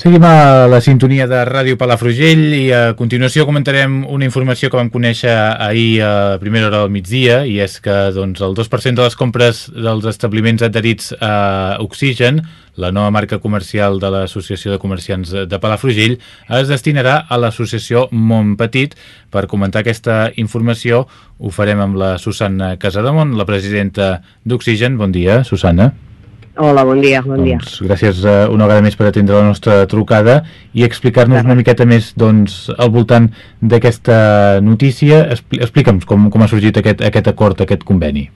Seguim a la sintonia de Ràdio Palafrugell i a continuació comentarem una informació que vam conèixer ahir a primera hora del migdia i és que doncs, el 2% de les compres dels establiments adherits a Oxigen, la nova marca comercial de l'Associació de Comerciants de Palafrugell, es destinarà a l'associació Montpetit. Per comentar aquesta informació ho farem amb la Susanna Casademont, la presidenta d'Oxigen. Bon dia, Susanna. Hola, bon dia, bon dia. Doncs, gràcies uh, una vegada més per atendre la nostra trucada i explicar-nos una miqueta més doncs, al voltant d'aquesta notícia. Expli Explica'ns com, com ha sorgit aquest, aquest acord, aquest conveni.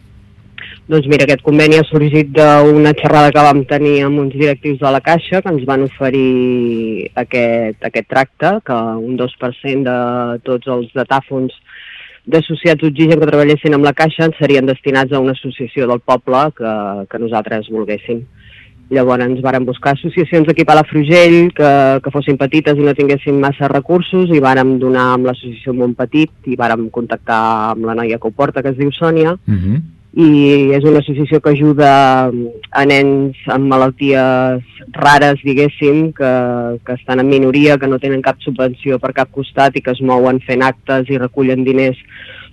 Doncs mira, aquest conveni ha sorgit d'una xerrada que vam tenir amb uns directius de la Caixa que ens van oferir aquest, aquest tracte, que un 2% de tots els datàfons d'associats Oxigen que treballessin amb la Caixa serien destinats a una associació del poble que, que nosaltres volguéssim. Llavors ens varen buscar associacions aquí a Palafrugell que, que fossin petites i no tinguessin massa recursos i vàrem donar amb l'associació Montpetit i vàrem contactar amb la noia que ho porta, que es diu Sònia, uh -huh i és una associació que ajuda a nens amb malalties rares, diguéssim, que, que estan en minoria, que no tenen cap subvenció per cap costat i que es mouen fent actes i recullen diners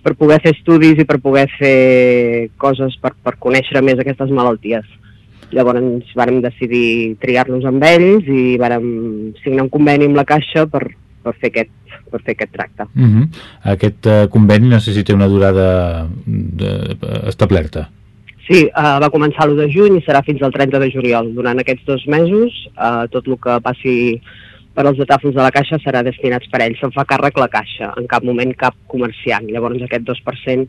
per poder fer estudis i per poder fer coses per, per conèixer més aquestes malalties. Llavors vàrem decidir triar-nos amb ells i vàrem signar un conveni amb la Caixa per, per fer aquest per fer aquest tracte. Uh mhm. -huh. Aquest uh, conveni té una durada de, establerta. Sí, uh, va començar l'1 de juny i serà fins al 30 de juliol. Durant aquests dos mesos, uh, tot el que passi per als datàfons de la Caixa serà destinats per ells. Se'n fa càrrec la Caixa, en cap moment cap comerciant. Llavors aquest 2%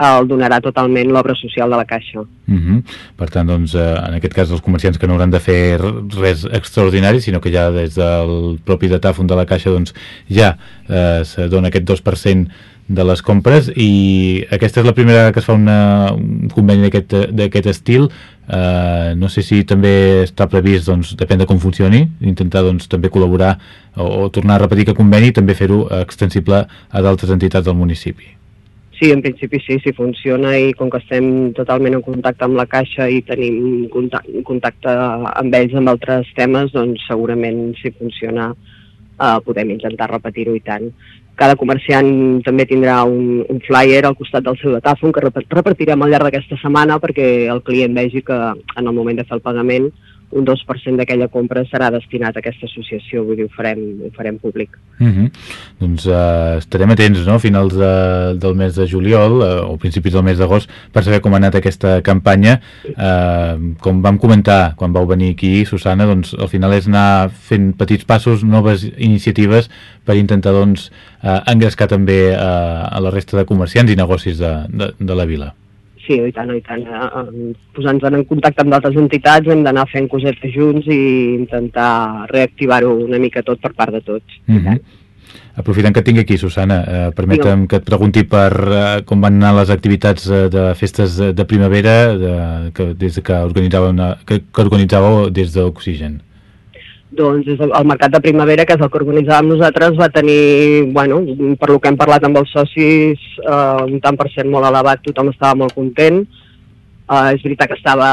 el donarà totalment l'obra social de la Caixa. Uh mhm. -huh. Per tant, doncs, eh, en aquest cas, els comerciants que no hauran de fer res extraordinari, sinó que ja des del propi datàfon de la Caixa doncs, ja eh, se dona aquest 2% de les compres i aquesta és la primera que es fa una, un conveni d'aquest estil eh, no sé si també està previst doncs, depèn de com funcioni intentar doncs, també col·laborar o, o tornar a repetir que conveni també fer-ho extensible a d'altres entitats del municipi Sí, en principi sí, sí funciona i com que estem totalment en contacte amb la Caixa i tenim contacte, amb ells amb altres temes, doncs segurament si funciona eh, podem intentar repetir-ho i tant. Cada comerciant també tindrà un, un flyer al costat del seu datàfon que repartirem al llarg d'aquesta setmana perquè el client vegi que en el moment de fer el pagament un 2% d'aquella compra serà destinat a aquesta associació, vull dir, ho farem, ho farem públic. Uh mhm. -huh. Doncs uh, estarem atents, no?, finals de, del mes de juliol uh, o principis del mes d'agost per saber com ha anat aquesta campanya. Uh, com vam comentar quan vau venir aquí, Susana, doncs al final és anar fent petits passos, noves iniciatives per intentar, doncs, uh, engrescar també uh, a la resta de comerciants i negocis de, de, de la vila. Sí, i tant, i tant. Eh, Posant-nos en contacte amb d'altres entitats hem d'anar fent cosetes junts i intentar reactivar-ho una mica tot per part de tots. Mm -hmm. Aprofitant que et tinc aquí, Susana, eh, permetem no. que et pregunti per eh, com van anar les activitats eh, de festes de, de primavera de, que, des que organitzàveu, una, que, que organitzàveu des d'Oxigen. Doncs el mercat de primavera, que és el que organitzàvem nosaltres, va tenir, bueno, per lo que hem parlat amb els socis, eh, un tant per cent molt elevat, tothom estava molt content. Eh, és veritat que estava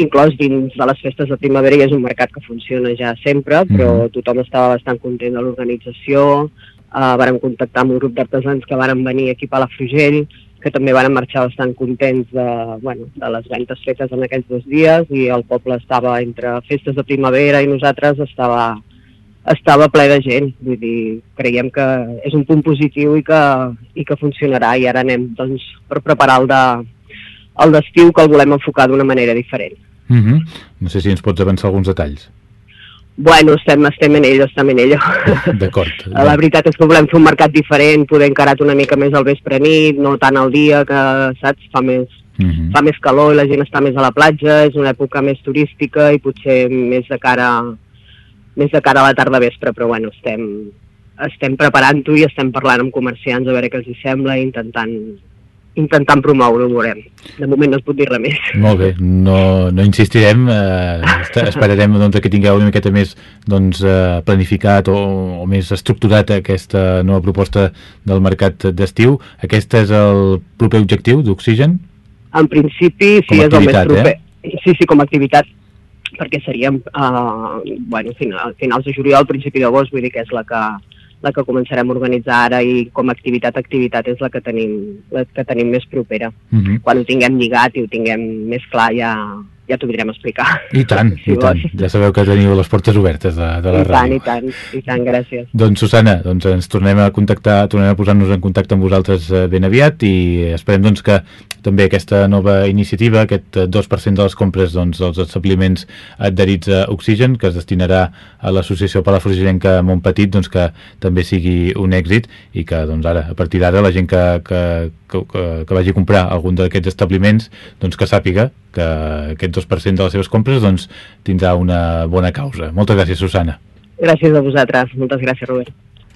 inclòs dins de les festes de primavera i és un mercat que funciona ja sempre, però mm -hmm. tothom estava bastant content de l'organització. Eh, vàrem contactar amb un grup d'artesans que varen venir aquí a Palafrugell, que també van marxar bastant contents de, bueno, de les ventes fetes en aquells dos dies i el poble estava entre festes de primavera i nosaltres estava, estava ple de gent. Vull dir, creiem que és un punt positiu i que, i que funcionarà i ara anem doncs, per preparar el de el d'estiu que el volem enfocar d'una manera diferent. Mm -hmm. No sé si ens pots avançar alguns detalls. Bueno, estem, estem en ello, estem en ello. D'acord. La veritat és que volem fer un mercat diferent, poder encarar una mica més al vespre nit, no tant al dia, que, saps, fa més, uh mhm. -huh. fa més calor i la gent està més a la platja, és una època més turística i potser més de cara, més de cara a la tarda vespre, però bueno, estem, estem preparant-ho i estem parlant amb comerciants a veure què els hi sembla i intentant intentant promoure-ho, veurem. De moment no es pot dir res més. Molt bé, no, no insistirem, eh, esperarem doncs, que tingueu una miqueta més doncs, eh, planificat o, o més estructurat aquesta nova proposta del mercat d'estiu. Aquest és el proper objectiu d'Oxigen? En principi, sí, és el més proper. Eh? Sí, sí, com a activitat perquè seríem eh, bueno, final, finals de juliol, principi d'agost, vull dir que és la que, la que començarem a organitzar ara i com a activitat, activitat és la que tenim, la que tenim més propera. Uh -huh. Quan ho tinguem lligat i ho tinguem més clar ja, ja t'ho podrem explicar. I tant, si i vols. tant. Ja sabeu que teniu les portes obertes de, de la I ràdio. I tant, i tant, i tant, gràcies. Doncs Susana, doncs ens tornem a contactar, tornem a posar-nos en contacte amb vosaltres eh, ben aviat i esperem doncs que també aquesta nova iniciativa, aquest 2% de les compres doncs, dels establiments adherits a Oxigen, que es destinarà a l'associació Palafrugellenca Montpetit, doncs que també sigui un èxit i que doncs ara, a partir d'ara, la gent que, que, que, que vagi a comprar algun d'aquests establiments doncs que sàpiga que aquest 2% de les seves compres doncs, tindrà una bona causa. Moltes gràcies, Susana. Gràcies a vosaltres. Moltes gràcies, Robert.